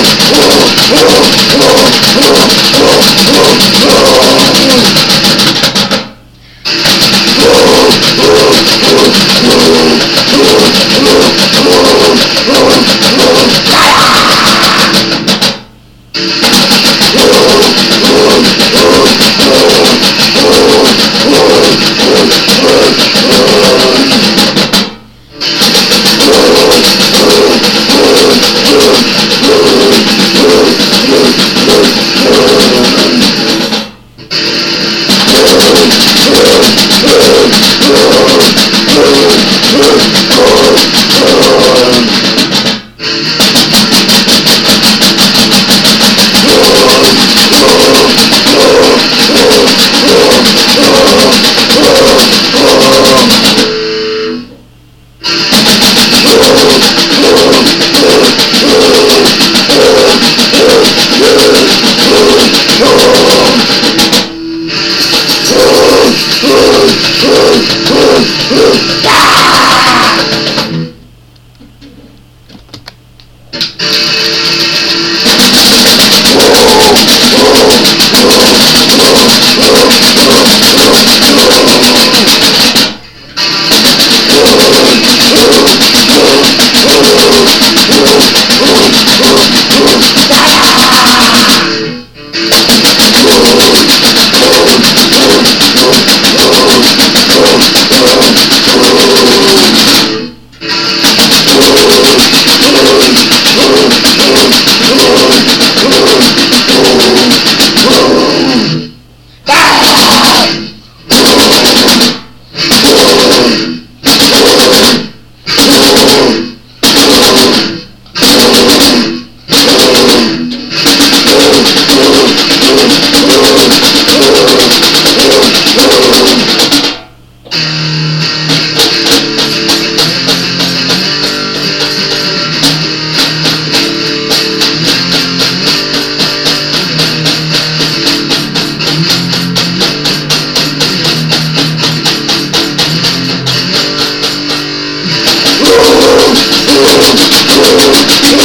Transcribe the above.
Oh! Oh, Oh,